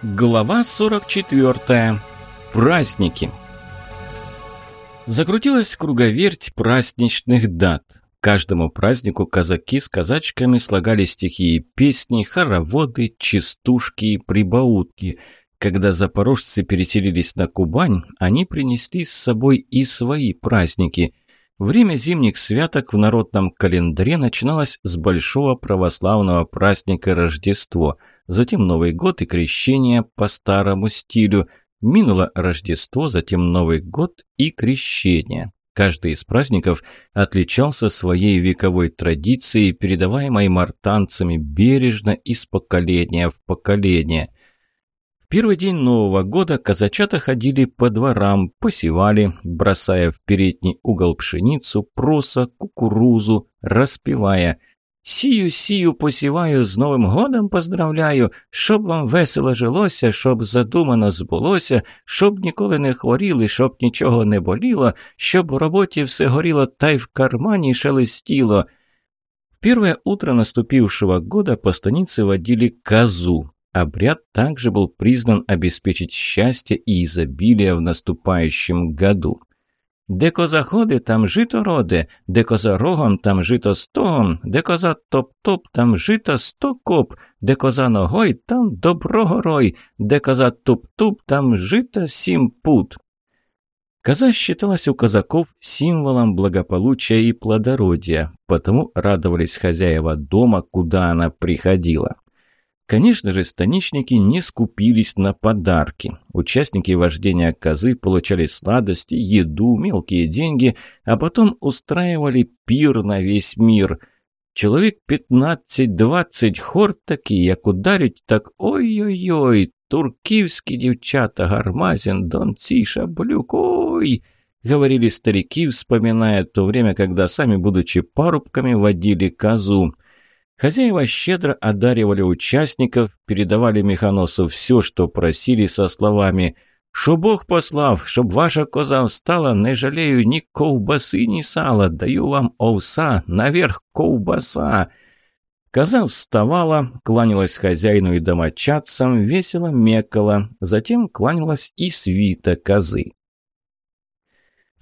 Глава 44. Праздники. Закрутилась круговерть праздничных дат. Каждому празднику казаки с казачками слагали стихи и песни, хороводы, частушки и прибаутки. Когда запорожцы переселились на Кубань, они принесли с собой и свои праздники. Время зимних святок в народном календаре начиналось с большого православного праздника Рождество – затем Новый год и крещение по старому стилю. Минуло Рождество, затем Новый год и крещение. Каждый из праздников отличался своей вековой традицией, передаваемой мартанцами бережно из поколения в поколение. В первый день Нового года казачата ходили по дворам, посевали, бросая в передний угол пшеницу, проса, кукурузу, распевая – Сію, сію, посіваю, з Новим годом поздравляю, щоб вам весело жилося, щоб задумано збулося, щоб ніколи не хворіли, щоб нічого не боліло, щоб в роботі все горіло та й в кармані шелестіло. В первое утро наступившего года по станице водили козу. Обряд также был признан обеспечить счастье и изобилие в наступающем году. Де коза ходить, там жито роде, де коза рогом, там жито стогом, де коза топ-топ, там жито сто коп, де коза ногой, там доброго рой, де коза туп-туп, там жито сім пут. Коза считалась у казаков символом благополучия и плодородия, потому радовались хозяева дома, куда она приходила. Конечно же, станичники не скупились на подарки. Участники вождения козы получали сладости, еду, мелкие деньги, а потом устраивали пир на весь мир. Человек 15-20 хор такие, як ударить, так ой-ой-ой, турківські дівчата, Гармазин, Донці, Шаблюк, ой! Говорили старики, вспоминая то время, когда сами, будучи парубками, водили козу. Хозяева щедро одаривали участников, передавали механосу все, что просили со словами «Шо Бог послав, щоб ваша коза встала, не жалею ни ковбасы, ни сала, даю вам овса, наверх ковбаса». Коза вставала, кланялась хозяину и домочадцам, весело мекала, затем кланялась и свита козы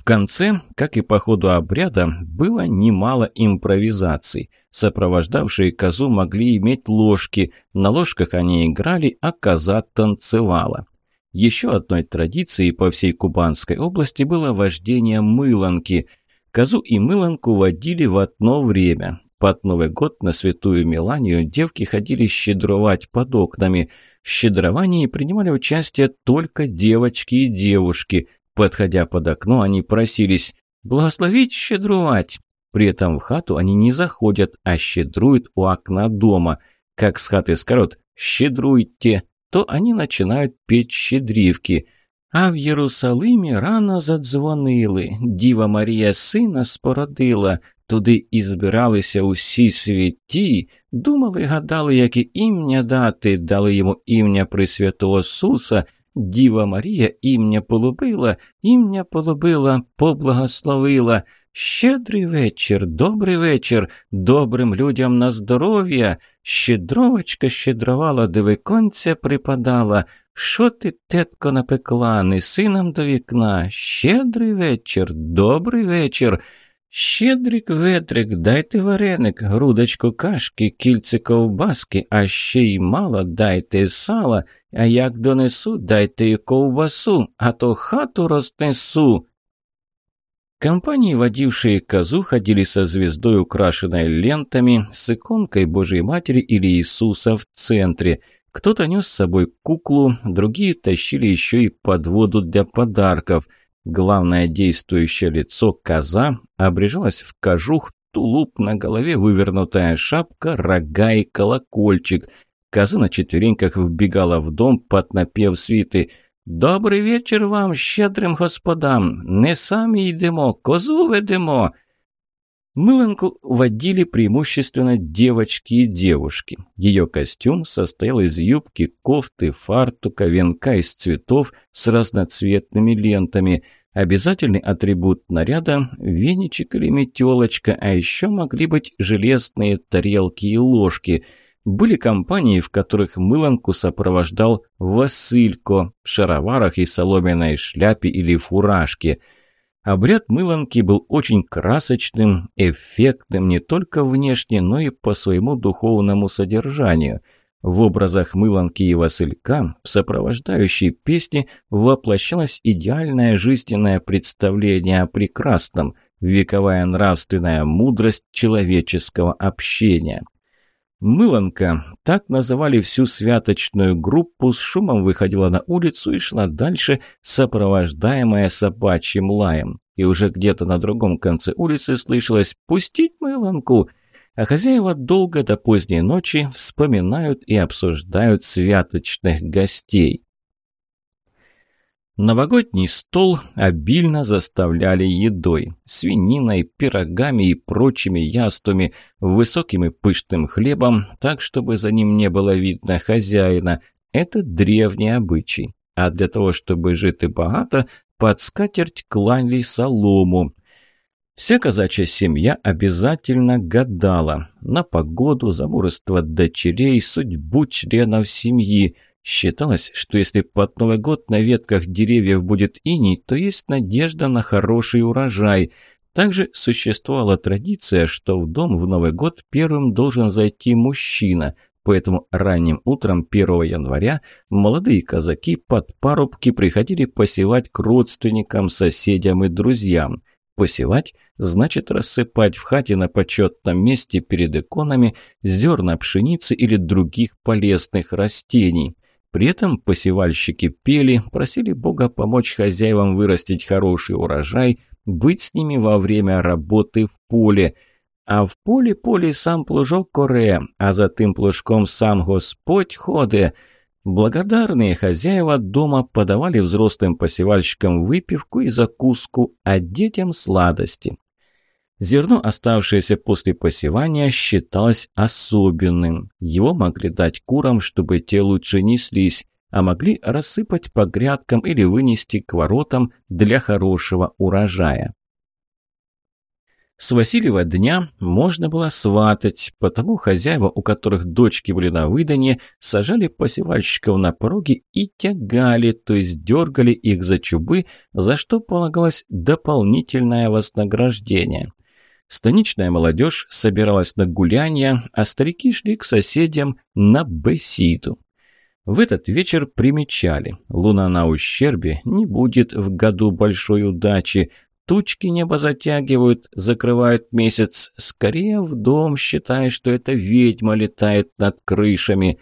конце, как и по ходу обряда, было немало импровизаций. Сопровождавшие козу могли иметь ложки, на ложках они играли, а коза танцевала. Еще одной традицией по всей Кубанской области было вождение мыланки. Козу и мыланку водили в одно время. Под Новый год на Святую Миланию девки ходили щедровать под окнами. В щедровании принимали участие только девочки и девушки – Подходя под окно, они просились «благословить щедрувать». При этом в хату они не заходят, а щедруют у окна дома. Как с хаты скажут «щедруйте», то они начинают петь щедривки. А в Єрусалимі рано задзвонили, Діва Марія сина спородила, туди і збиралися усі святі, думали, гадали, яке ім'я дати, дали йому ім'я Пресвятого Суса, Діва Марія ім'я полюбила, ім'я полюбила, поблагословила. Щедрий вечір, добрий вечір, добрим людям на здоров'я. Щедровочка щедрувала, де виконця припадала. Що ти, тетко, напекла, неси нам до вікна? Щедрий вечір, добрий вечір. Щедрик ветрик, дайте вареник, грудочку кашки, кільце ковбаски, а ще й мало дайте сала, а як донесу, дайте й ковбасу, а то хату разнесу. Компании, водившие козу, ходили со звездой, украшенной лентами, с иконкой Божьей Матери или Иисуса в центре. Кто-то нес с собой куклу, другие тащили еще и подводу для подарков – Главное действующее лицо коза обрежалось в кожух, тулуп на голове, вывернутая шапка, рога и колокольчик. Коза на четвереньках вбегала в дом под напев свиты. «Добрий вечір вам, щедрим господам! Не самі йдемо, козу ведемо!» Мыланку водили преимущественно девочки и девушки. Ее костюм состоял из юбки, кофты, фартука, венка из цветов с разноцветными лентами. Обязательный атрибут наряда – веничек или метелочка, а еще могли быть железные тарелки и ложки. Были компании, в которых мыланку сопровождал Василько в шароварах и соломенной шляпе или фуражке. Обряд мыланки был очень красочным, эффектным не только внешне, но и по своему духовному содержанию – в образах Мыланки и Василька в сопровождающей песне воплощалось идеальное жизненное представление о прекрасном, вековая нравственная мудрость человеческого общения. Мыланка, так называли всю святочную группу, с шумом выходила на улицу и шла дальше, сопровождаемая собачьим лаем. И уже где-то на другом конце улицы слышалось «Пустить Мыланку!» а хозяева долго до поздней ночи вспоминают и обсуждают святочных гостей. Новогодний стол обильно заставляли едой, свининой, пирогами и прочими яствами, высоким и пышным хлебом, так, чтобы за ним не было видно хозяина. Это древний обычай. А для того, чтобы жить и богато, под скатерть клали солому – Вся казачья семья обязательно гадала на погоду, замурство дочерей, судьбу членов семьи. Считалось, что если под Новый год на ветках деревьев будет иней, то есть надежда на хороший урожай. Также существовала традиция, что в дом в Новый год первым должен зайти мужчина, поэтому ранним утром 1 января молодые казаки под парубки приходили посевать к родственникам, соседям и друзьям. Посевать значит рассыпать в хате на почетном месте перед иконами зерна пшеницы или других полезных растений. При этом посевальщики пели, просили Бога помочь хозяевам вырастить хороший урожай, быть с ними во время работы в поле. А в поле поле сам плужок коре, а за тым плужком сам Господь ходе – Благодарные хозяева дома подавали взрослым посевальщикам выпивку и закуску, а детям сладости. Зерно, оставшееся после посевания, считалось особенным. Его могли дать курам, чтобы те лучше неслись, а могли рассыпать по грядкам или вынести к воротам для хорошего урожая. С Васильева дня можно было сватать, потому хозяева, у которых дочки были на выданье, сажали посевальщиков на пороге и тягали, то есть дергали их за чубы, за что полагалось дополнительное вознаграждение. Станичная молодежь собиралась на гулянья, а старики шли к соседям на беседу. В этот вечер примечали, луна на ущербе не будет в году большой удачи, Тучки небо затягивают, закрывают месяц. Скорее в дом, считай, что это ведьма летает над крышами.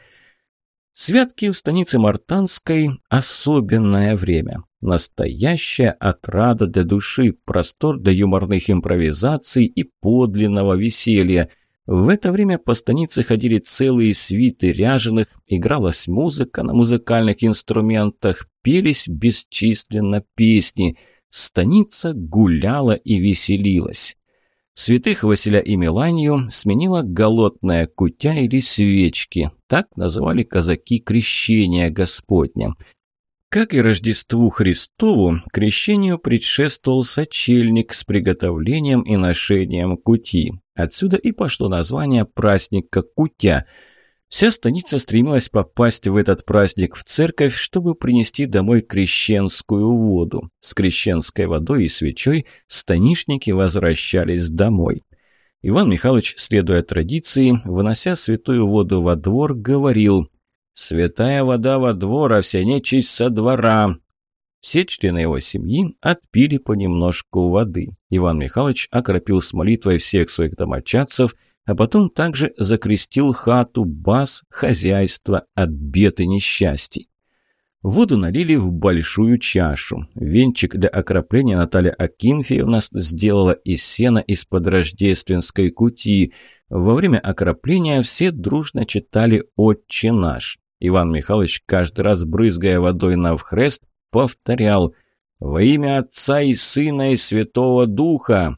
Святки в станице Мартанской – особенное время. Настоящая отрада для души, простор для юморных импровизаций и подлинного веселья. В это время по станице ходили целые свиты ряженых, игралась музыка на музыкальных инструментах, пелись бесчисленно песни – Станица гуляла и веселилась. Святых Василя и Меланию сменила голодная кутя или свечки. Так называли казаки крещения Господня. Как и Рождеству Христову, крещению предшествовал сочельник с приготовлением и ношением кути. Отсюда и пошло название праздника Кутя – Вся станица стремилась попасть в этот праздник в церковь, чтобы принести домой крещенскую воду. С крещенской водой и свечой станишники возвращались домой. Иван Михайлович, следуя традиции, вынося святую воду во двор, говорил «Святая вода во двор, а вся нечисть со двора». Все члены его семьи отпили понемножку воды. Иван Михайлович окропил с молитвой всех своих домочадцев – а потом также закрестил хату, бас, хозяйство от бед и несчастий. Воду налили в большую чашу. Венчик для окропления Наталья Акинфеевна сделала из сена из-под рождественской кути. Во время окропления все дружно читали «Отче наш». Иван Михайлович, каждый раз брызгая водой на вхрест, повторял «Во имя Отца и Сына и Святого Духа».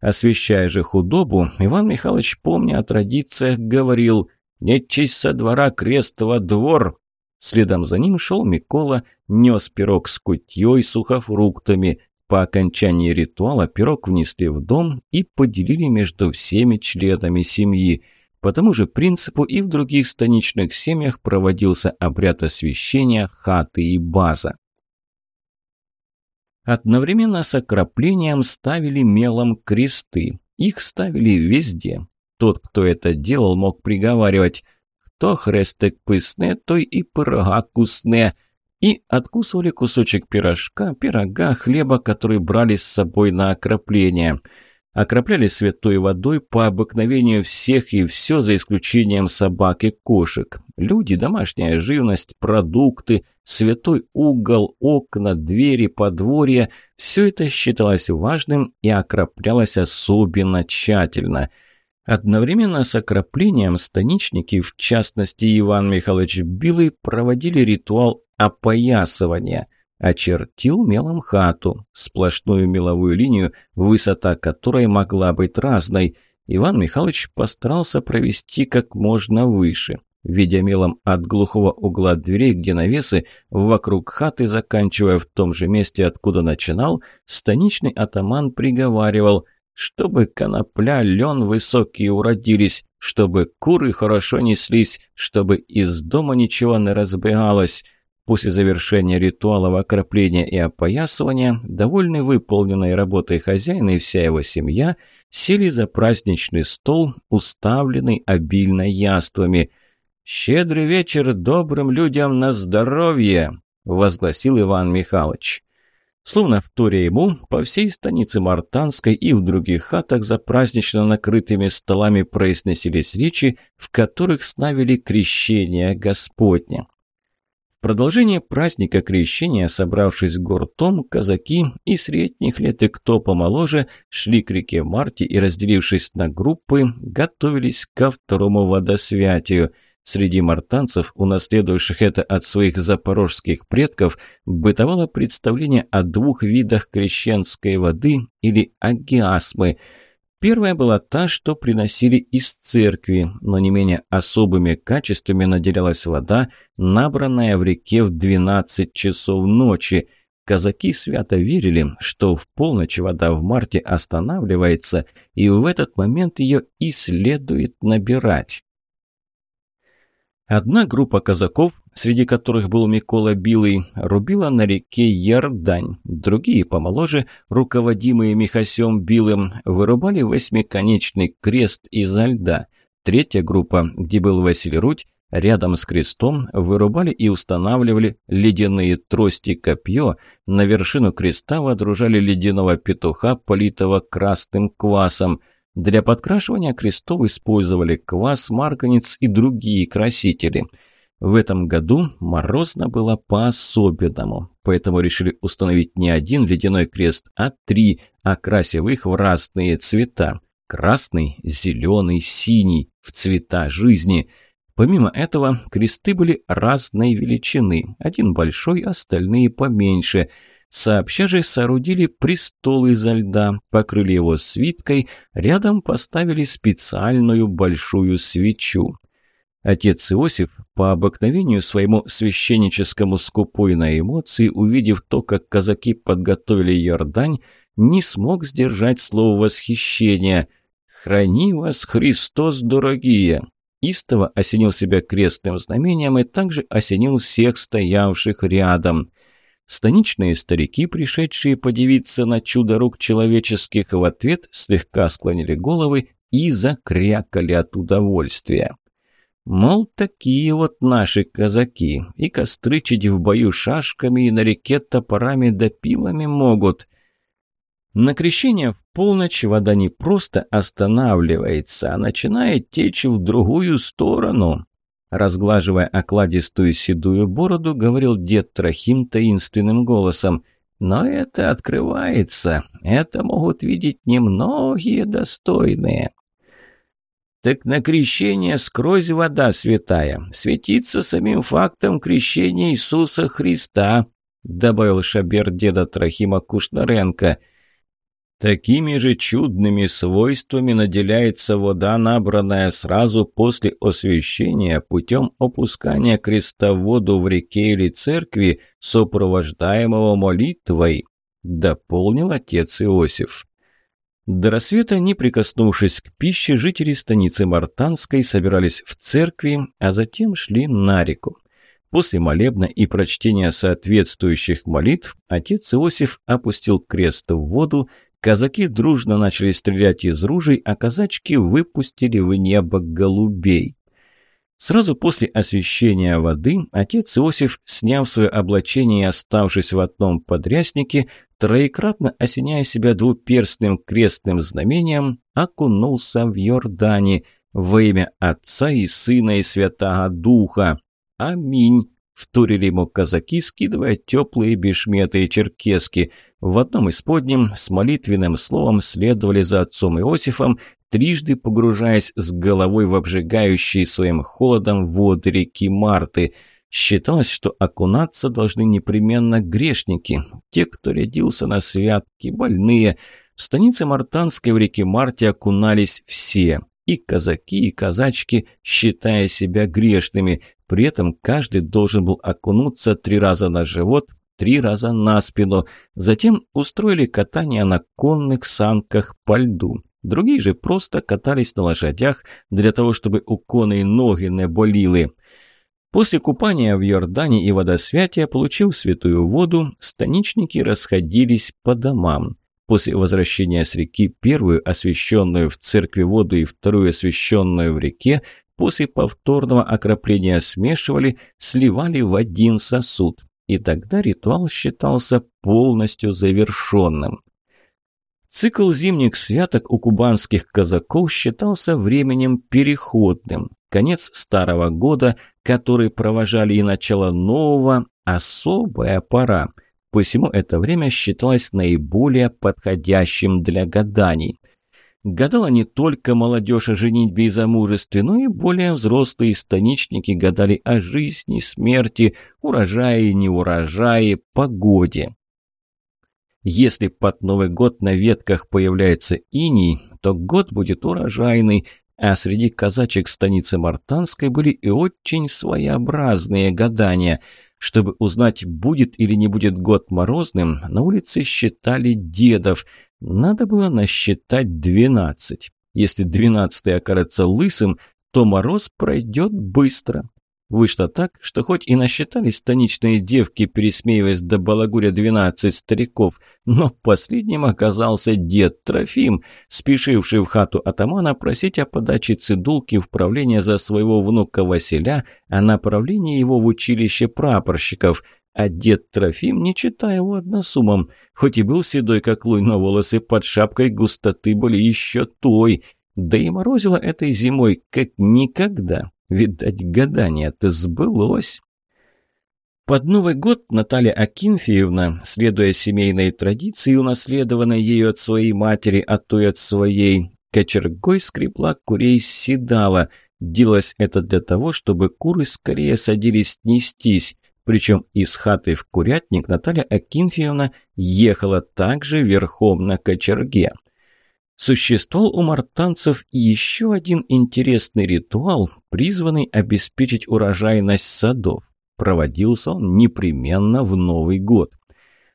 Освещая же худобу, Иван Михайлович, помня о традициях, говорил «Нечисть со двора крест во двор». Следом за ним шел Микола, нес пирог с кутьей, сухофруктами. По окончании ритуала пирог внесли в дом и поделили между всеми членами семьи. По тому же принципу и в других станичных семьях проводился обряд освящения хаты и база. Одновременно с окроплением ставили мелом кресты. Их ставили везде. Тот, кто это делал, мог приговаривать «Кто хрестик пысне, той и пирога кусне», и откусывали кусочек пирожка, пирога, хлеба, который брали с собой на окропление – окропляли святой водой по обыкновению всех и все, за исключением собак и кошек. Люди, домашняя живность, продукты, святой угол, окна, двери, подворья – все это считалось важным и окроплялось особенно тщательно. Одновременно с окроплением станичники, в частности Иван Михайлович Билый, проводили ритуал опоясывания – очертил мелом хату, сплошную меловую линию, высота которой могла быть разной. Иван Михайлович постарался провести как можно выше. Видя мелом от глухого угла дверей, где навесы, вокруг хаты, заканчивая в том же месте, откуда начинал, станичный атаман приговаривал, чтобы конопля, лен высокие уродились, чтобы куры хорошо неслись, чтобы из дома ничего не разбегалось. После завершения ритуалов окропления и опоясывания, довольный выполненной работой хозяина и вся его семья сели за праздничный стол, уставленный обильно яствами. «Щедрый вечер добрым людям на здоровье!» – возгласил Иван Михайлович. Словно вторя ему, по всей станице Мартанской и в других хатах за празднично накрытыми столами произносились речи, в которых снавили крещение Господне. В продолжение праздника крещения, собравшись гуртом, казаки и средних лет и кто помоложе, шли к реке Марте и, разделившись на группы, готовились ко второму водосвятию. Среди мартанцев, унаследовавших это от своих запорожских предков, бытовало представление о двух видах крещенской воды или агиасмы – Первая была та, что приносили из церкви, но не менее особыми качествами наделялась вода, набранная в реке в 12 часов ночи. Казаки свято верили, что в полночь вода в марте останавливается, и в этот момент ее и следует набирать. Одна группа казаков, среди которых был Микола Билый, рубила на реке Ярдань. Другие, помоложе, руководимые Михасем Билым, вырубали восьмиконечный крест изо льда. Третья группа, где был Василий Рудь, рядом с крестом вырубали и устанавливали ледяные трости копье, на вершину креста водружали ледяного петуха, политого красным квасом – для подкрашивания крестов использовали квас, марганец и другие красители. В этом году морозно было по-особенному, поэтому решили установить не один ледяной крест, а три, окрасив их в разные цвета. Красный, зеленый, синий, в цвета жизни. Помимо этого, кресты были разной величины, один большой, остальные поменьше – Сообща же соорудили престол изо льда, покрыли его свиткой, рядом поставили специальную большую свечу. Отец Иосиф, по обыкновению своему священническому скупой на эмоции, увидев то, как казаки подготовили Йордань, не смог сдержать слово восхищения. «Храни вас, Христос, дорогие!» Истово осенил себя крестным знамением и также осенил всех стоявших рядом. Станичные старики, пришедшие подивиться на чудо рук человеческих, в ответ слегка склонили головы и закрякали от удовольствия. Мол, такие вот наши казаки, и кострычить в бою шашками, и на реке топорами да пилами могут. На крещение в полночь вода не просто останавливается, а начинает течь в другую сторону. Разглаживая окладистую седую бороду, говорил дед Трохим таинственным голосом. «Но это открывается. Это могут видеть немногие достойные». «Так на крещение скрозь вода святая, светится самим фактом крещения Иисуса Христа», добавил шабер деда Трохима Кушнаренко – Такими же чудными свойствами наделяется вода, набранная сразу после освящения путем опускания креста в воду в реке или церкви, сопровождаемого молитвой, дополнил отец Иосиф. До рассвета, не прикоснувшись к пище, жители станицы Мартанской собирались в церкви, а затем шли на реку. После молебна и прочтения соответствующих молитв отец Иосиф опустил крест в воду, казаки дружно начали стрелять из ружей, а казачки выпустили в небо голубей. Сразу после освящения воды отец Иосиф, сняв свое облачение и оставшись в одном подряснике, троекратно осеняя себя двуперстным крестным знамением, окунулся в Йордане во имя Отца и Сына и Святаго Духа. Аминь! Вторили ему казаки, скидывая теплые бешметы и черкески. В одном из подним с молитвенным словом следовали за отцом Иосифом, трижды погружаясь с головой в обжигающие своим холодом воды реки Марты. Считалось, что окунаться должны непременно грешники, те, кто рядился на святки, больные. В станице Мартанской в реке Марте окунались все, и казаки, и казачки, считая себя грешными. При этом каждый должен был окунуться три раза на живот, три раза на спину. Затем устроили катание на конных санках по льду. Другие же просто катались на лошадях для того, чтобы у коней ноги не болили. После купания в Йордане и водосвятия, получив святую воду, станичники расходились по домам. После возвращения с реки первую освященную в церкви воду и вторую освященную в реке, после повторного окропления смешивали, сливали в один сосуд. И тогда ритуал считался полностью завершенным. Цикл зимних святок у кубанских казаков считался временем переходным. Конец старого года, который провожали и начало нового, особая пора. Посему это время считалось наиболее подходящим для гаданий. Гадала не только молодежь о женитьбе и замужестве, но и более взрослые станичники гадали о жизни, смерти, урожае, неурожае, погоде. Если под Новый год на ветках появляется иней, то год будет урожайный, а среди казачек станицы Мартанской были и очень своеобразные гадания. Чтобы узнать, будет или не будет год морозным, на улице считали дедов. Надо было насчитать двенадцать. Если двенадцатый окажется лысым, то мороз пройдет быстро. Вышло так, что хоть и насчитались станичные девки, пересмеиваясь до балагуря двенадцать стариков, но последним оказался дед Трофим, спешивший в хату атамана просить о подаче цидулки в правление за своего внука Василя, а направление его в училище прапорщиков. А дед Трофим, не читая его односумом, хоть и был седой как лунь, но волосы под шапкой густоты были еще той, да и морозило этой зимой как никогда. Видать, гадание-то сбылось. Под Новый год Наталья Акинфеевна, следуя семейной традиции, унаследованной ею от своей матери, а то и от своей, кочергой скребла курей седала. Делалось это для того, чтобы куры скорее садились нестись. Причем из хаты в курятник Наталья Акинфеевна ехала также верхом на кочерге. Существовал у мартанцев еще один интересный ритуал, призванный обеспечить урожайность садов. Проводился он непременно в Новый год.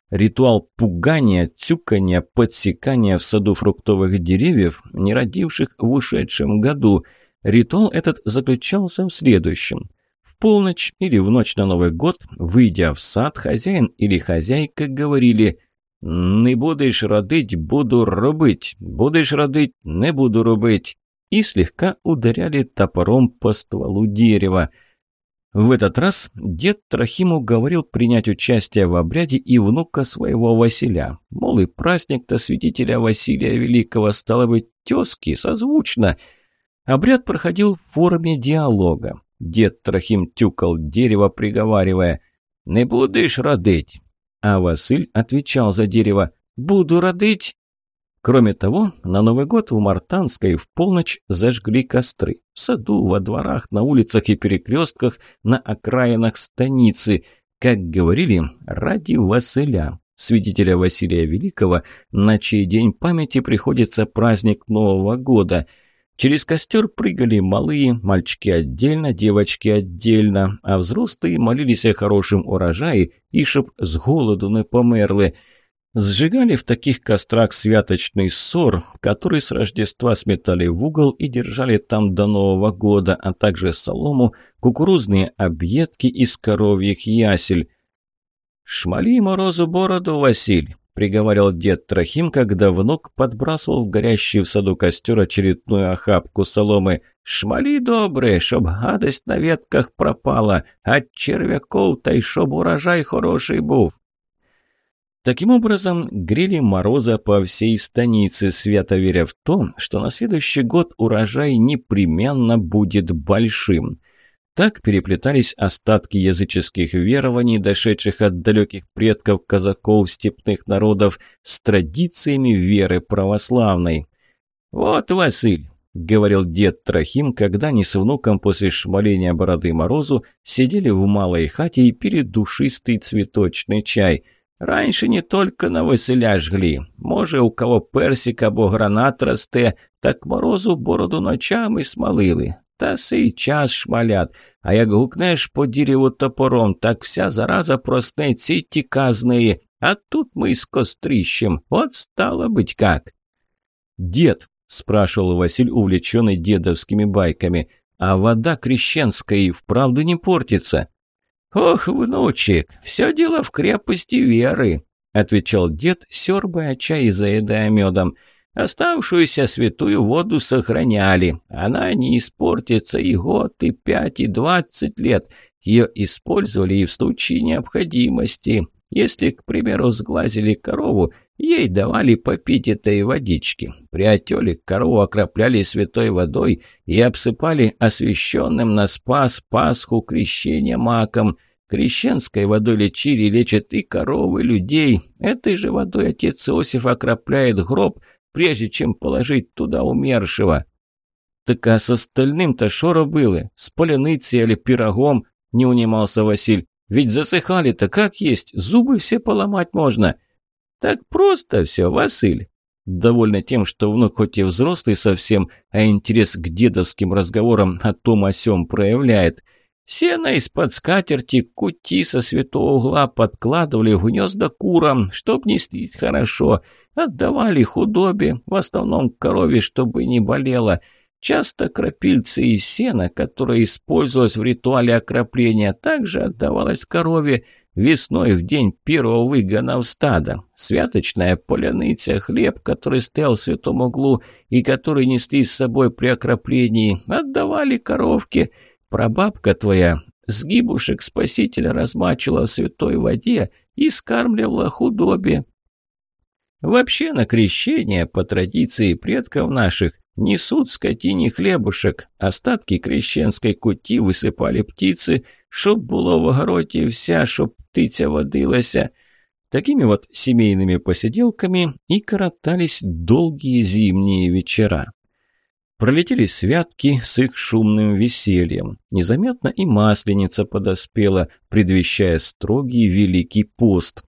Ритуал пугания, тюкания, подсекания в саду фруктовых деревьев, не родивших в ушедшем году. Ритуал этот заключался в следующем. В полночь или в ночь на Новый год, выйдя в сад, хозяин или хозяйка говорили – «Не будешь родить, буду робить, будешь родить, не буду робить», и слегка ударяли топором по стволу дерева. В этот раз дед Трохиму говорил принять участие в обряде и внука своего Василя. Мол, и праздник-то святителя Василия Великого стало быть тезки, созвучно. Обряд проходил в форме диалога. Дед Трохим тюкал дерево, приговаривая «Не будешь родить, а Василь отвечал за дерево «Буду родить!». Кроме того, на Новый год в Мартанской в полночь зажгли костры. В саду, во дворах, на улицах и перекрестках, на окраинах станицы. Как говорили, ради Василя, свидетеля Василия Великого, на чей день памяти приходится праздник Нового года – Через костер прыгали малые, мальчики отдельно, девочки отдельно, а взрослые молились о хорошем урожае и чтоб с голоду не померли. Сжигали в таких кострах святочный ссор, который с Рождества сметали в угол и держали там до Нового года, а также солому, кукурузные объедки из коровьих ясель. «Шмали морозу бороду, Василь!» — приговаривал дед Трохим, когда внук подбрасывал в горящий в саду костер очередную охапку соломы. «Шмали добрые, чтоб гадость на ветках пропала, от червяков та й чтоб урожай хороший був!» Таким образом, грели мороза по всей станице, свято веря в то, что на следующий год урожай непременно будет большим. Так переплетались остатки языческих верований, дошедших от далеких предков казаков степных народов, с традициями веры православной. «Вот, Василь!» — говорил дед Трохим, когда они с внуком после шмаления бороды морозу сидели в малой хате и пили душистый цветочный чай — Раньше не только на веселя жгли. Може, у кого персик або гранат росте, так морозу бороду ночами смалили. Та сей час шмалят. А як гукнеш по дереву топором, так вся зараза проснеться і тіка з неї. А тут мы с кострищем. Вот стало быть как. «Дед», – спрашивал Василь, увлеченный дедовскими байками, – «а вода крещенская и вправду не портится?» «Ох, внучек, все дело в крепости веры», — отвечал дед, сербая чай и заедая медом. «Оставшуюся святую воду сохраняли. Она не испортится и год, и пять, и двадцать лет. Ее использовали и в случае необходимости. Если, к примеру, сглазили корову, ей давали попить этой водички. При отеле корову окропляли святой водой и обсыпали освященным на спас, Пасху, крещение маком. Крещенской водой лечили и лечат и коровы, людей. Этой же водой отец Иосиф окропляет гроб, прежде чем положить туда умершего. «Так а с остальным-то шоро было? С поляныцей или пирогом?» – не унимался Василь. Ведь засыхали-то как есть, зубы все поломать можно. Так просто все, Василь. Довольно тем, что внук хоть и взрослый совсем, а интерес к дедовским разговорам о том о сём проявляет. Сено из-под скатерти, кути со святого угла подкладывали в гнезда курам, чтоб неслись хорошо. Отдавали худобе, в основном корове, чтобы не болело. Часто крапильцы и сена, которое использовалось в ритуале окропления, также отдавалось корове весной в день первого выгона в стадо. Святочная поляныця, хлеб, который стоял в святом углу и который несли с собой при окроплении, отдавали коровке. Прабабка твоя сгибушек спасителя размачивала в святой воде и скармливала худобе. Вообще на крещение, по традиции предков наших, Несут скотине хлебушек, остатки крещенской куті висипали птицы, щоб було в огороді вся, щоб птиця водилася. Такими вот семейными посиделками и коротались долгие зимние вечера. Пролетели святки с их шумным весельем. Незаметно и масленица подоспела, предвещая строгий великий пост.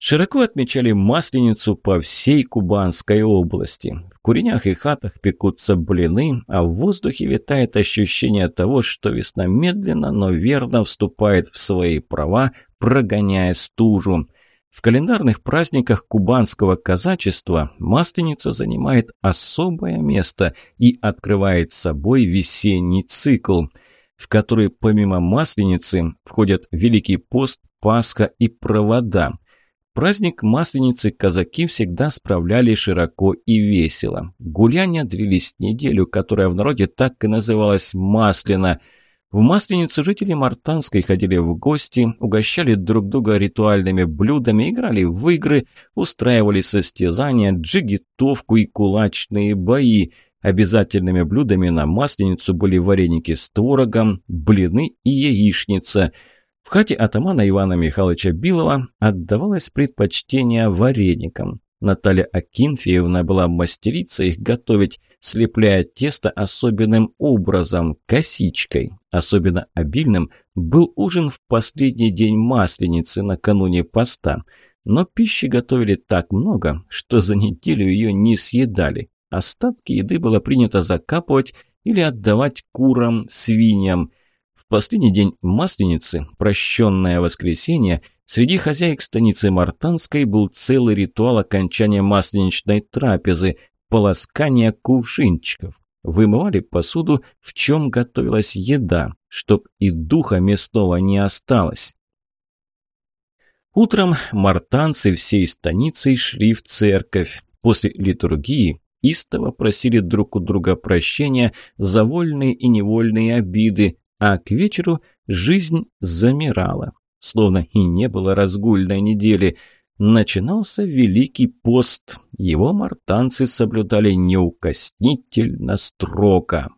Широко отмечали Масленицу по всей Кубанской области. В куренях и хатах пекутся блины, а в воздухе витает ощущение того, что весна медленно, но верно вступает в свои права, прогоняя стужу. В календарных праздниках кубанского казачества Масленица занимает особое место и открывает собой весенний цикл, в который помимо Масленицы входят Великий пост, Пасха и Провода – Праздник Масленицы казаки всегда справляли широко и весело. Гуляния длились неделю, которая в народе так и называлась «Маслина». В Масленицу жители Мартанской ходили в гости, угощали друг друга ритуальными блюдами, играли в игры, устраивали состязания, джигитовку и кулачные бои. Обязательными блюдами на Масленицу были вареники с творогом, блины и яичница – в хате атамана Ивана Михайловича Билова отдавалось предпочтение вареникам. Наталья Акинфеевна была мастерица их готовить, слепляя тесто особенным образом, косичкой. Особенно обильным был ужин в последний день Масленицы накануне поста. Но пищи готовили так много, что за неделю ее не съедали. Остатки еды было принято закапывать или отдавать курам, свиньям последний день Масленицы, прощенное воскресенье, среди хозяек станицы Мартанской был целый ритуал окончания масленичной трапезы – полоскания кувшинчиков. Вымывали посуду, в чем готовилась еда, чтоб и духа мясного не осталось. Утром мартанцы всей станицей шли в церковь. После литургии истово просили друг у друга прощения за вольные и невольные обиды, а к вечеру жизнь замирала, словно и не было разгульной недели. Начинался Великий пост, его мартанцы соблюдали неукоснительно строго.